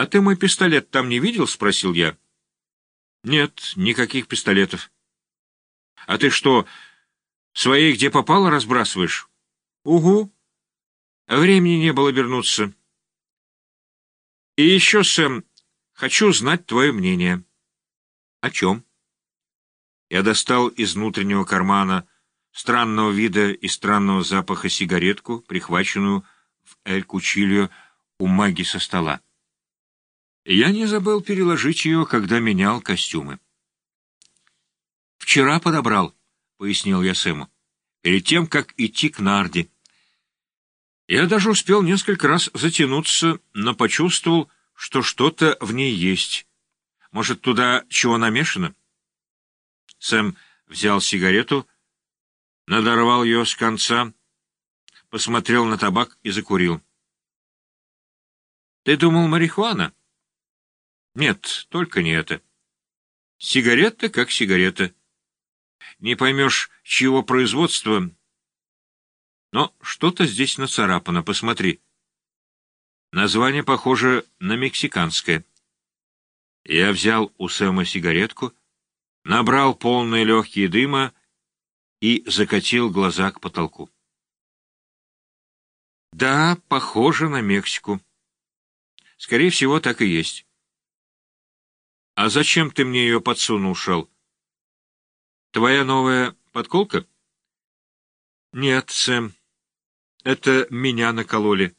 «А ты мой пистолет там не видел?» — спросил я. «Нет, никаких пистолетов». «А ты что, свои где попало разбрасываешь?» «Угу. Времени не было вернуться». «И еще, Сэм, хочу знать твое мнение». «О чем?» Я достал из внутреннего кармана странного вида и странного запаха сигаретку, прихваченную в Эль-Кучильо у маги со стола. Я не забыл переложить ее, когда менял костюмы. «Вчера подобрал», — пояснил я Сэму, — «перед тем, как идти к Нарде. Я даже успел несколько раз затянуться, но почувствовал, что что-то в ней есть. Может, туда чего намешано?» Сэм взял сигарету, надорвал ее с конца, посмотрел на табак и закурил. «Ты думал, марихуана?» «Нет, только не это. Сигарета как сигарета. Не поймешь, чьего производства, но что-то здесь нацарапано, посмотри. Название похоже на мексиканское». Я взял у Сэма сигаретку, набрал полные легкие дыма и закатил глаза к потолку. Да, похоже на Мексику. Скорее всего, так и есть. А зачем ты мне ее подсунул, Шел? Твоя новая подколка? Нет, Сэм. Это меня накололи.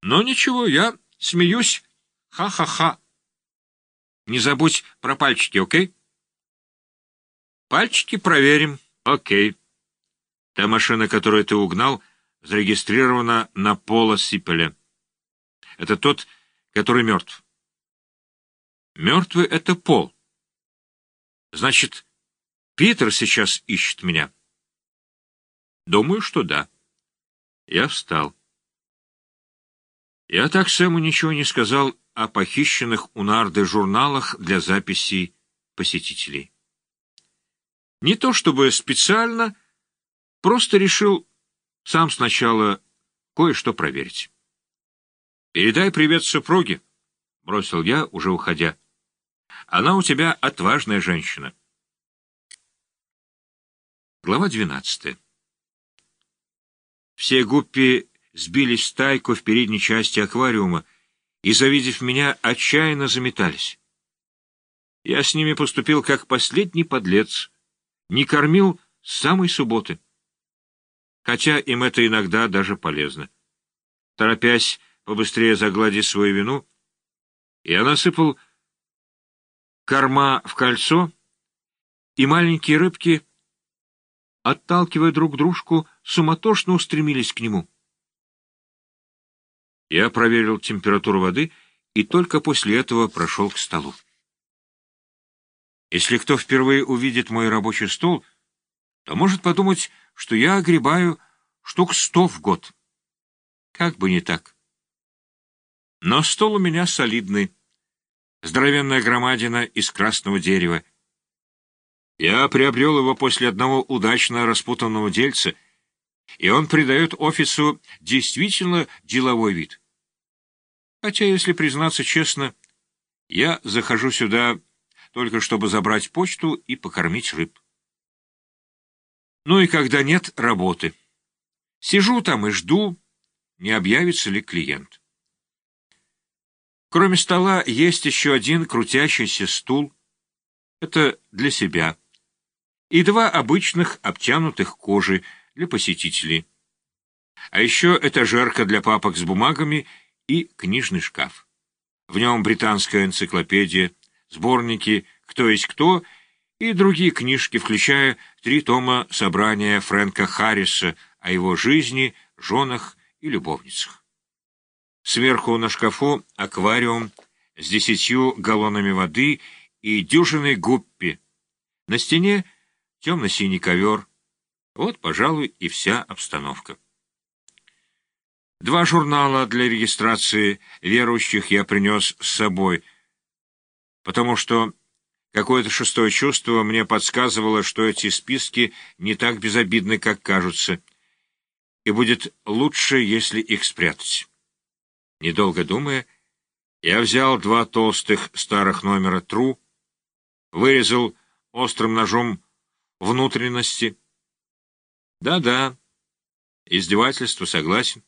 Но ничего, я смеюсь. Ха-ха-ха. Не забудь про пальчики, окей? Пальчики проверим, окей. Та машина, которую ты угнал, зарегистрирована на Пола Сипеля. Это тот, который мертв. Мертвый — это Пол. Значит, Питер сейчас ищет меня. Думаю, что да. Я встал. Я так Сэму ничего не сказал о похищенных у Нарды журналах для записей посетителей. Не то чтобы специально, просто решил сам сначала кое-что проверить. «Передай привет супруге», — бросил я, уже уходя. «Она у тебя отважная женщина». Глава двенадцатая. Все гуппи сбились в стайку в передней части аквариума, и, завидев меня, отчаянно заметались. Я с ними поступил как последний подлец, не кормил с самой субботы. Хотя им это иногда даже полезно. Торопясь побыстрее загладить свою вину, я насыпал корма в кольцо, и маленькие рыбки, отталкивая друг дружку, суматошно устремились к нему. Я проверил температуру воды и только после этого прошел к столу. Если кто впервые увидит мой рабочий стол, то может подумать, что я огребаю штук сто в год. Как бы не так. Но стол у меня солидный, здоровенная громадина из красного дерева. Я приобрел его после одного удачно распутанного дельца, и он придает офису действительно деловой вид. Хотя, если признаться честно, я захожу сюда только чтобы забрать почту и покормить рыб. Ну и когда нет работы. Сижу там и жду, не объявится ли клиент. Кроме стола есть еще один крутящийся стул. Это для себя. И два обычных обтянутых кожи для посетителей. А еще этажерка для папок с бумагами и книжный шкаф. В нем британская энциклопедия, сборники «Кто есть кто» и другие книжки, включая три тома собрания Фрэнка Харриса о его жизни, женах и любовницах. Сверху на шкафу аквариум с десятью галлонами воды и дюжиной гуппи. На стене темно-синий ковер. Вот, пожалуй, и вся обстановка. Два журнала для регистрации верующих я принес с собой, потому что какое-то шестое чувство мне подсказывало, что эти списки не так безобидны, как кажутся, и будет лучше, если их спрятать. Недолго думая, Я взял два толстых старых номера «Тру», вырезал острым ножом внутренности. Да-да, издевательство согласен.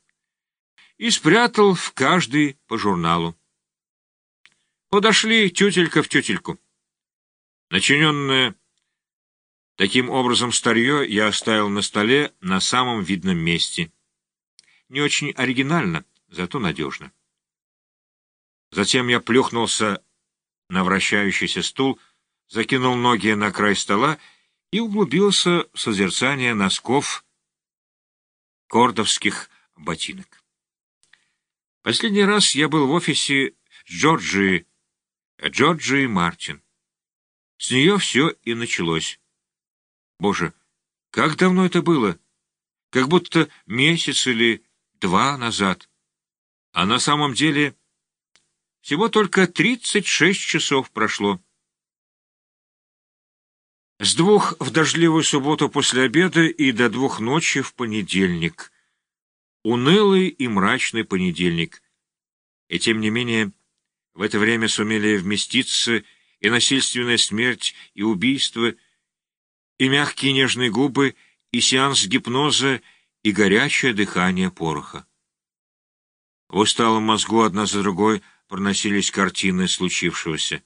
И спрятал в каждый по журналу. Подошли тютелька в тютельку. Начиненное таким образом старье я оставил на столе на самом видном месте. Не очень оригинально, зато надежно. Затем я плюхнулся на вращающийся стул, закинул ноги на край стола и углубился в созерцание носков кордовских ботинок. Последний раз я был в офисе Джорджии, Джорджии Мартин. С нее все и началось. Боже, как давно это было? Как будто месяц или два назад. А на самом деле всего только 36 часов прошло. С двух в дождливую субботу после обеда и до двух ночи в понедельник. Унылый и мрачный понедельник. И тем не менее, в это время сумели вместиться и насильственная смерть, и убийство, и мягкие нежные губы, и сеанс гипноза, и горячее дыхание пороха. В усталом мозгу одна за другой проносились картины случившегося.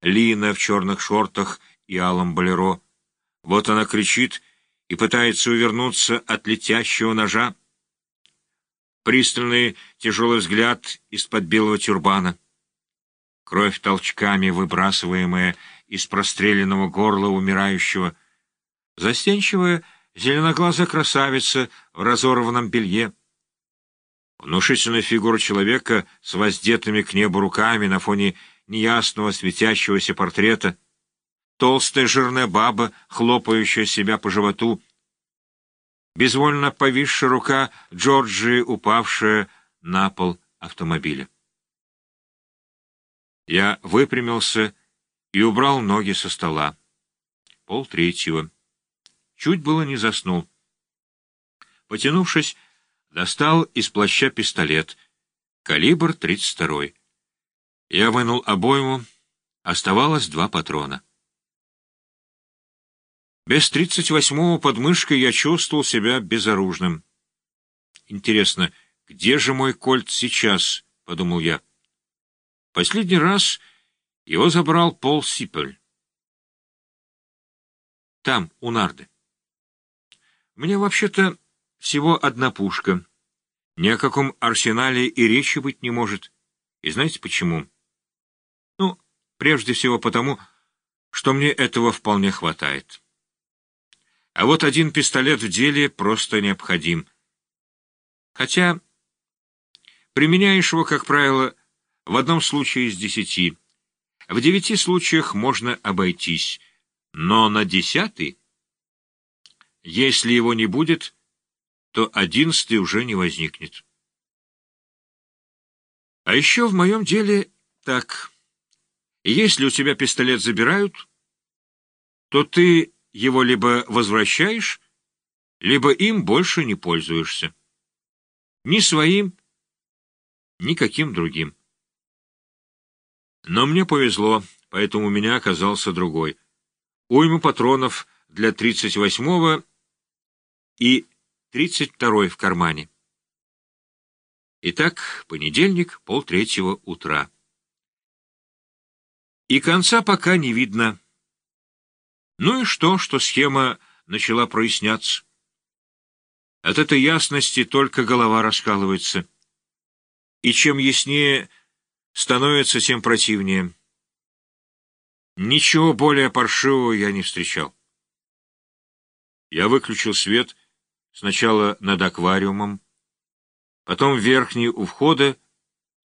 Лина в черных шортах и алом болеро. Вот она кричит и пытается увернуться от летящего ножа. Пристальный тяжелый взгляд из-под белого тюрбана кровь толчками, выбрасываемая из простреленного горла умирающего, застенчивая зеленоглазая красавица в разорванном белье, внушительная фигура человека с воздетыми к небу руками на фоне неясного светящегося портрета, толстая жирная баба, хлопающая себя по животу, безвольно повисшая рука Джорджии, упавшая на пол автомобиля. Я выпрямился и убрал ноги со стола. Пол третьего. Чуть было не заснул. Потянувшись, достал из плаща пистолет. Калибр 32. Я вынул обойму. Оставалось два патрона. Без тридцать восьмого подмышкой я чувствовал себя безоружным. Интересно, где же мой кольт сейчас? — подумал я. Последний раз его забрал Пол Сипель. Там, у Нарды. Меня вообще-то всего одна пушка. Ни о каком арсенале и речи быть не может. И знаете почему? Ну, прежде всего потому, что мне этого вполне хватает. А вот один пистолет в деле просто необходим. Хотя применяешь его, как правило, в одном случае из десяти. В девяти случаях можно обойтись, но на десятый, если его не будет, то одиннадцатый уже не возникнет. А еще в моем деле так. Если у тебя пистолет забирают, то ты его либо возвращаешь, либо им больше не пользуешься. Ни своим, ни каким другим. Но мне повезло, поэтому у меня оказался другой. Уйма патронов для 38-го и 32-й в кармане. Итак, понедельник, полтретьего утра. И конца пока не видно. Ну и что, что схема начала проясняться? От этой ясности только голова раскалывается. И чем яснее становится тем противнее. Ничего более паршивого я не встречал. Я выключил свет сначала над аквариумом, потом верхний у входа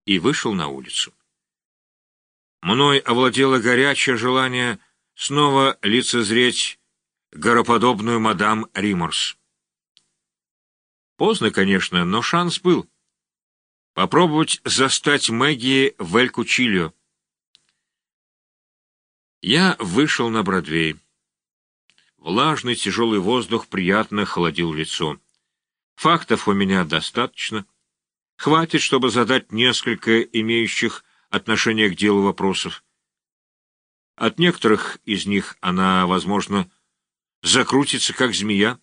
и вышел на улицу. Мной овладело горячее желание снова лицезреть гороподобную мадам Риморс. Поздно, конечно, но шанс был попробовать застать Мэгги в Эль-Кучильо. Я вышел на Бродвей. Влажный тяжелый воздух приятно холодил лицо. Фактов у меня достаточно. Хватит, чтобы задать несколько имеющих отношения к делу вопросов. От некоторых из них она, возможно, закрутится, как змея.